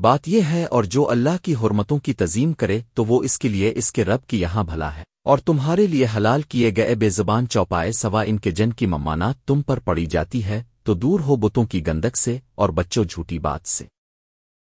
بات یہ ہے اور جو اللہ کی حرمتوں کی تزیم کرے تو وہ اس کے لیے اس کے رب کی یہاں بھلا ہے۔ اور تمہارے لیے حلال کیے گئے بے زبان چوپائے سوا ان کے جن کی ممانات تم پر پڑی جاتی ہے تو دور ہو بتوں کی گندک سے اور بچوں جھوٹی بات سے۔